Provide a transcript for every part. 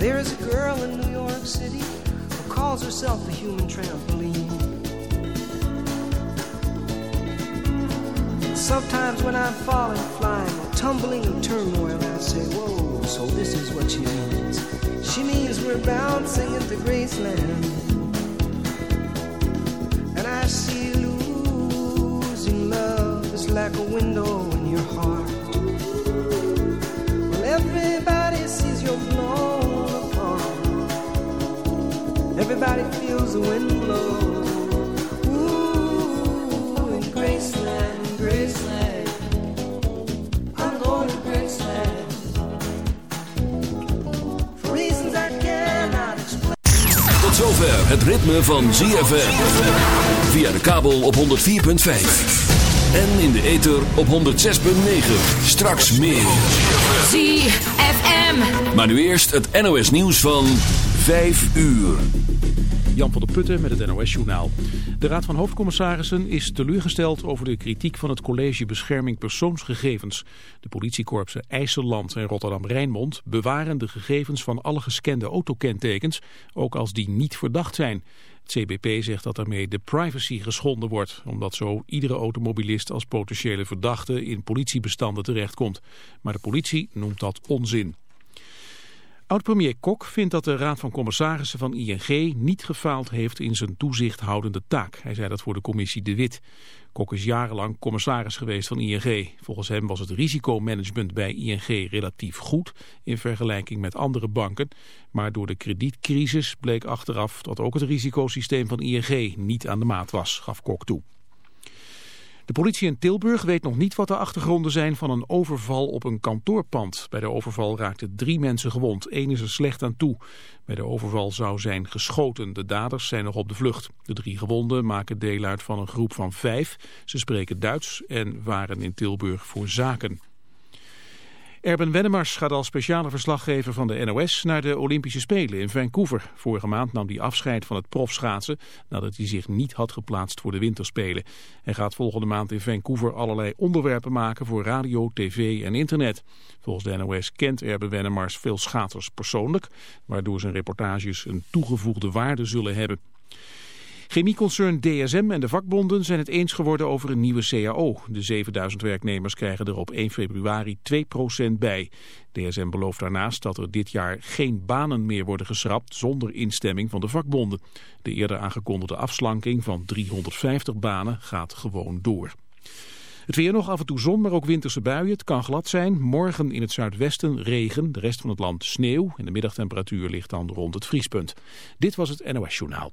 There's a girl in New York City who calls herself the human trampoline. Sometimes when I'm falling, flying, or tumbling in turmoil, I say, Whoa, so this is what she means. She means we're bouncing into Graceland. And I see losing love is like a window in your heart. Well, everybody sees you're Everybody feels the wind blow. Ooh, in Graceland, Graceland. I'm going to Graceland. For reasons I cannot explain. Tot zover het ritme van ZFM. Via de kabel op 104.5. En in de ether op 106.9. Straks meer. ZFM. Maar nu eerst het NOS nieuws van 5 uur. Jan van der Putten met het NOS-journaal. De Raad van Hoofdcommissarissen is teleurgesteld over de kritiek van het College Bescherming Persoonsgegevens. De politiekorpsen IJsseland en Rotterdam-Rijnmond bewaren de gegevens van alle gescande autokentekens, ook als die niet verdacht zijn. Het CBP zegt dat daarmee de privacy geschonden wordt, omdat zo iedere automobilist als potentiële verdachte in politiebestanden terechtkomt. Maar de politie noemt dat onzin. Oud-premier Kok vindt dat de Raad van Commissarissen van ING niet gefaald heeft in zijn toezichthoudende taak. Hij zei dat voor de commissie De Wit. Kok is jarenlang commissaris geweest van ING. Volgens hem was het risicomanagement bij ING relatief goed in vergelijking met andere banken. Maar door de kredietcrisis bleek achteraf dat ook het risicosysteem van ING niet aan de maat was, gaf Kok toe. De politie in Tilburg weet nog niet wat de achtergronden zijn van een overval op een kantoorpand. Bij de overval raakten drie mensen gewond. Eén is er slecht aan toe. Bij de overval zou zijn geschoten. De daders zijn nog op de vlucht. De drie gewonden maken deel uit van een groep van vijf. Ze spreken Duits en waren in Tilburg voor zaken. Erben Wennemars gaat als speciale verslaggever van de NOS naar de Olympische Spelen in Vancouver. Vorige maand nam hij afscheid van het profschaatsen nadat hij zich niet had geplaatst voor de winterspelen. Hij gaat volgende maand in Vancouver allerlei onderwerpen maken voor radio, tv en internet. Volgens de NOS kent Erben Wennemars veel schaters persoonlijk, waardoor zijn reportages een toegevoegde waarde zullen hebben. Chemieconcern DSM en de vakbonden zijn het eens geworden over een nieuwe CAO. De 7000 werknemers krijgen er op 1 februari 2% bij. DSM belooft daarnaast dat er dit jaar geen banen meer worden geschrapt zonder instemming van de vakbonden. De eerder aangekondigde afslanking van 350 banen gaat gewoon door. Het weer nog af en toe zon, maar ook winterse buien. Het kan glad zijn. Morgen in het zuidwesten regen, de rest van het land sneeuw. En de middagtemperatuur ligt dan rond het vriespunt. Dit was het NOS Journaal.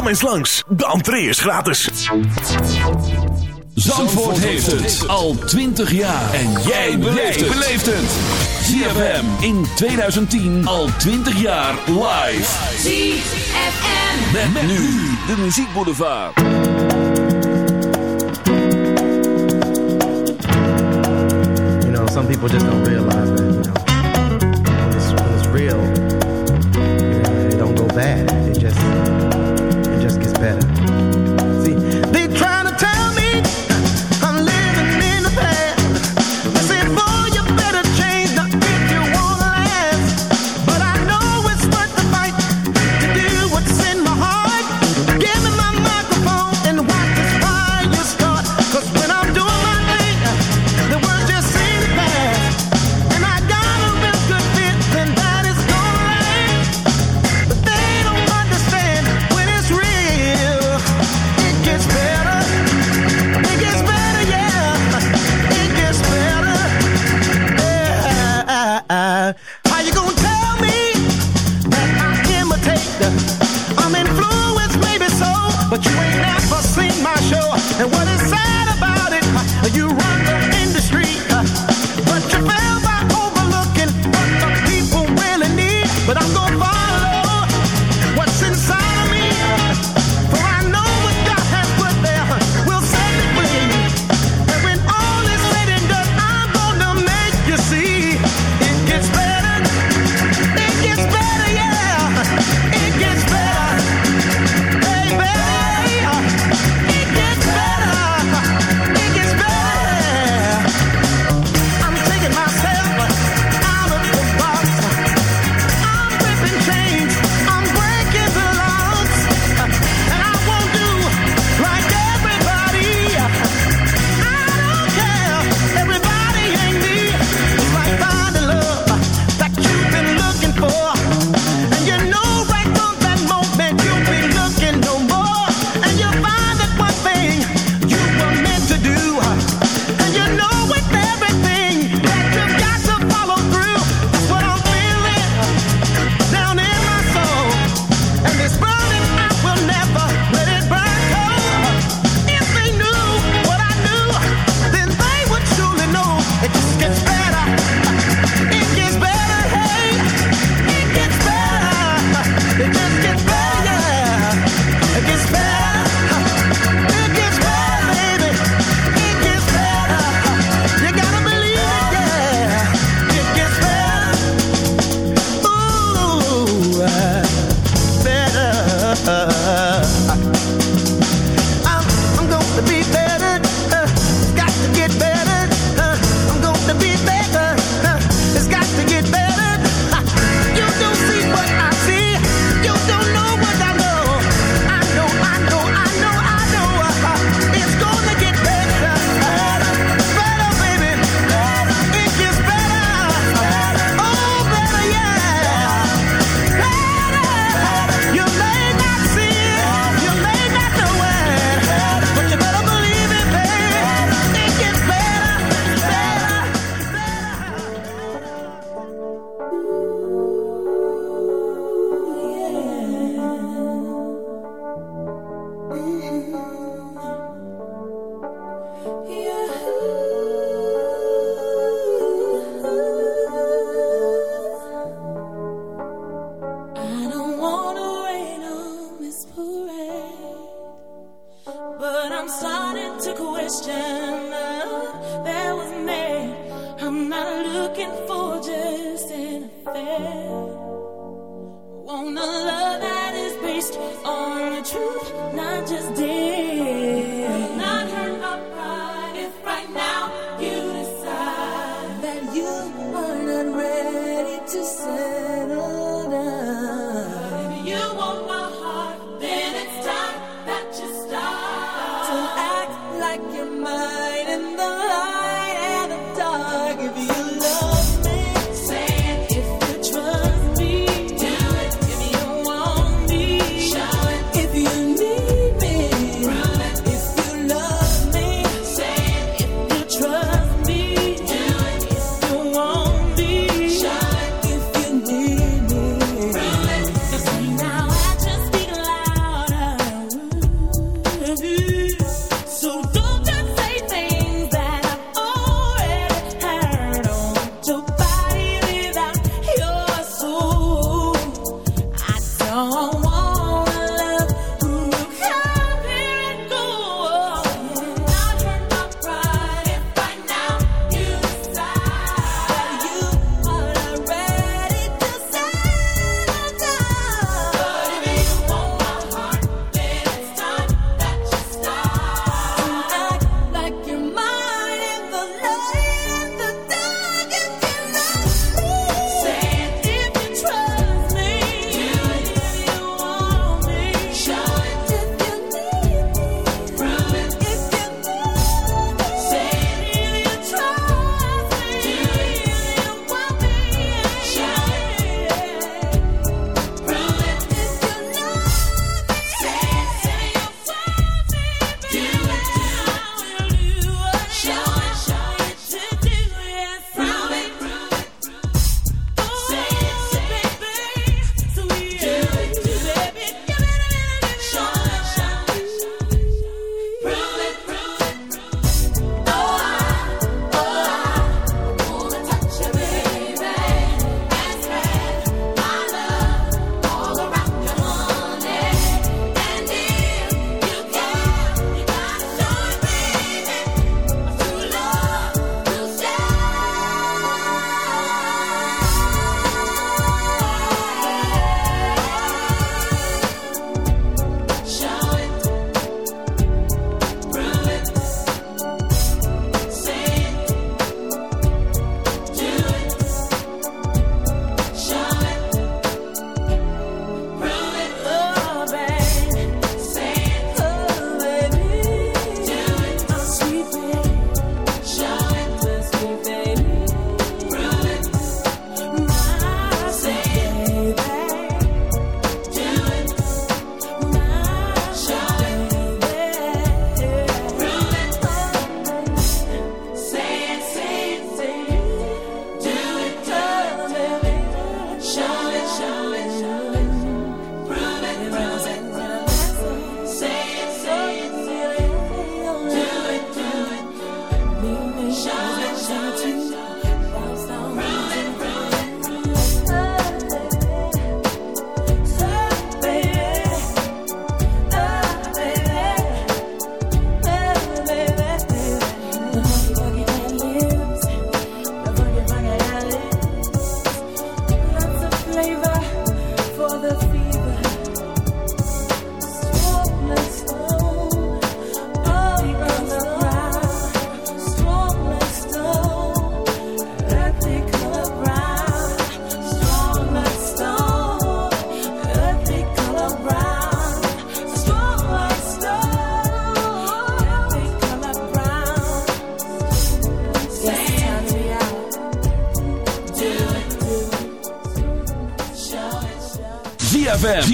Kom eens langs, de entree is gratis. Zandvoort heeft het al 20 jaar. En jij beleeft het. ZFM in 2010 al 20 jaar live. ZFM. Met, met nu de muziekboulevard. You know, some people just don't realize that, you know, when it's, when it's real, you know, they don't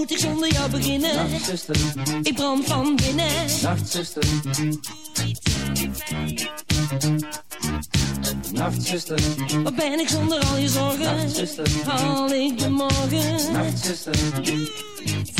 moet ik zonder jou beginnen? Nachtzuster. Ik brand van binnen. Nacht, zuster. Wat ben ik zonder al je zorgen? Nacht, ik de morgen? Nacht.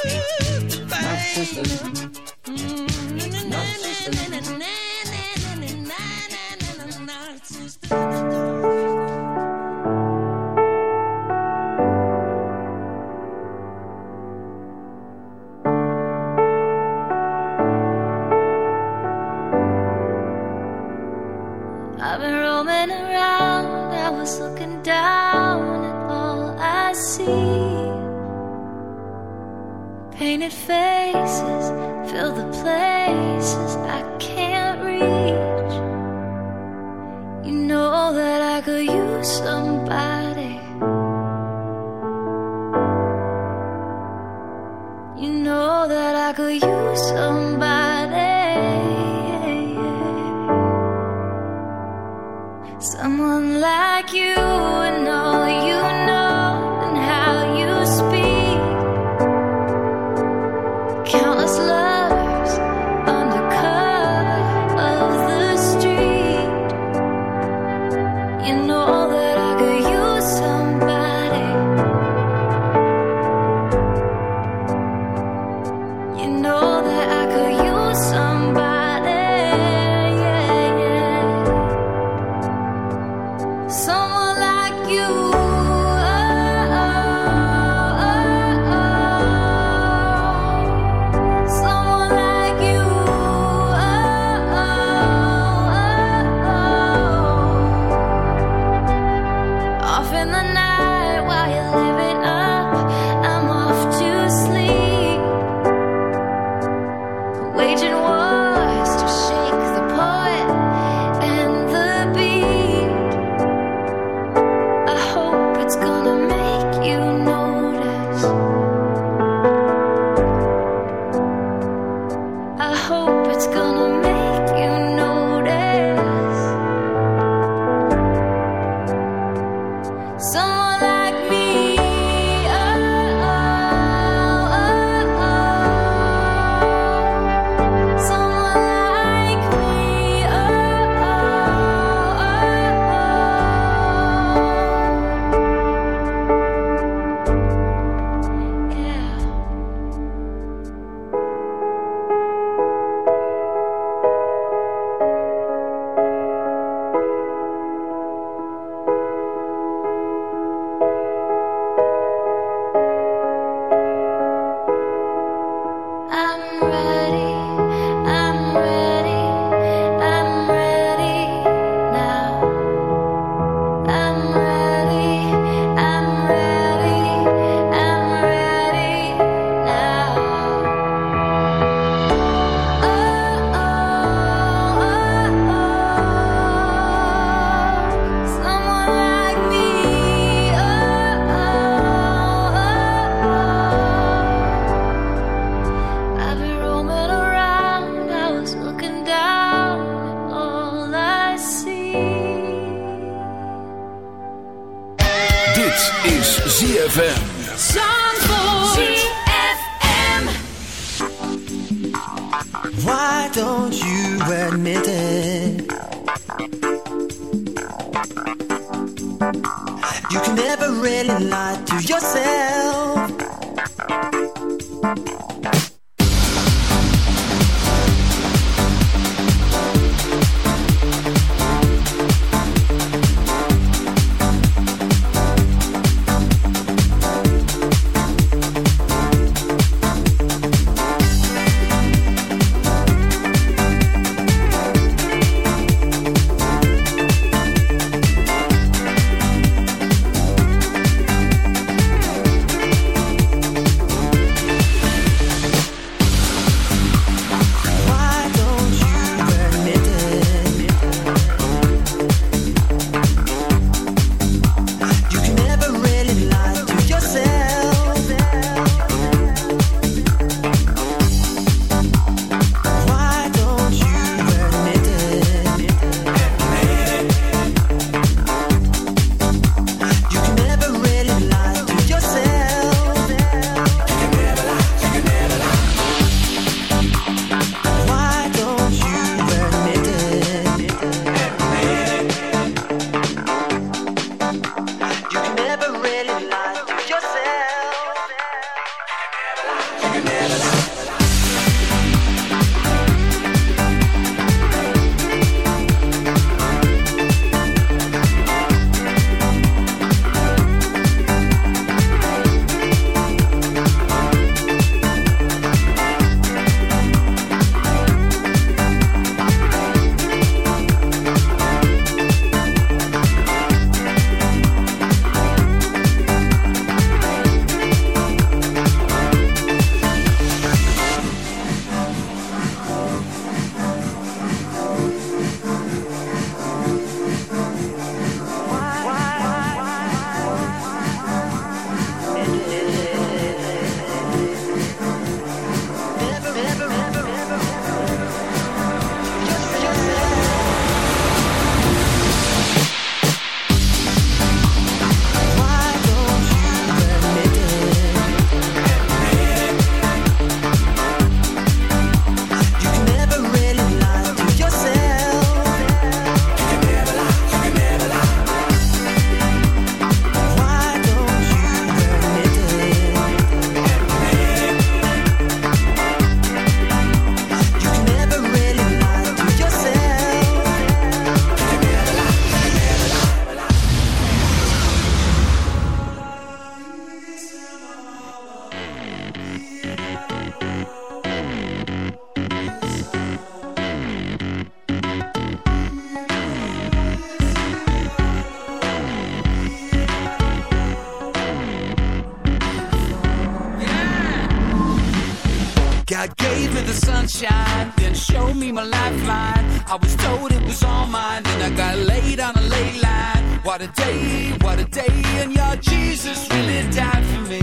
I was told it was all mine, then I got laid on a ley line. What a day, what a day, and your Jesus really died for me.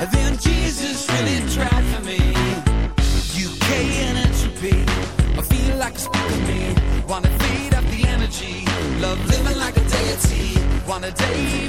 And then Jesus really tried for me. UK and entropy, I feel like a spark of me. Wanna feed up the energy, love living like a deity. Wanna day,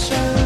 sunshine.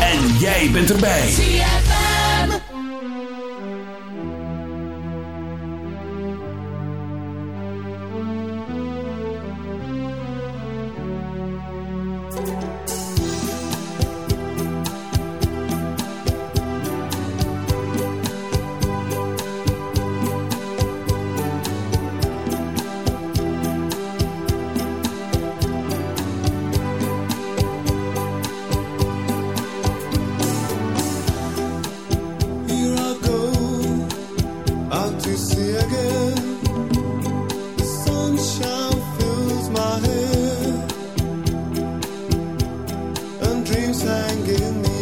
En jij bent erbij. Dreams hang in the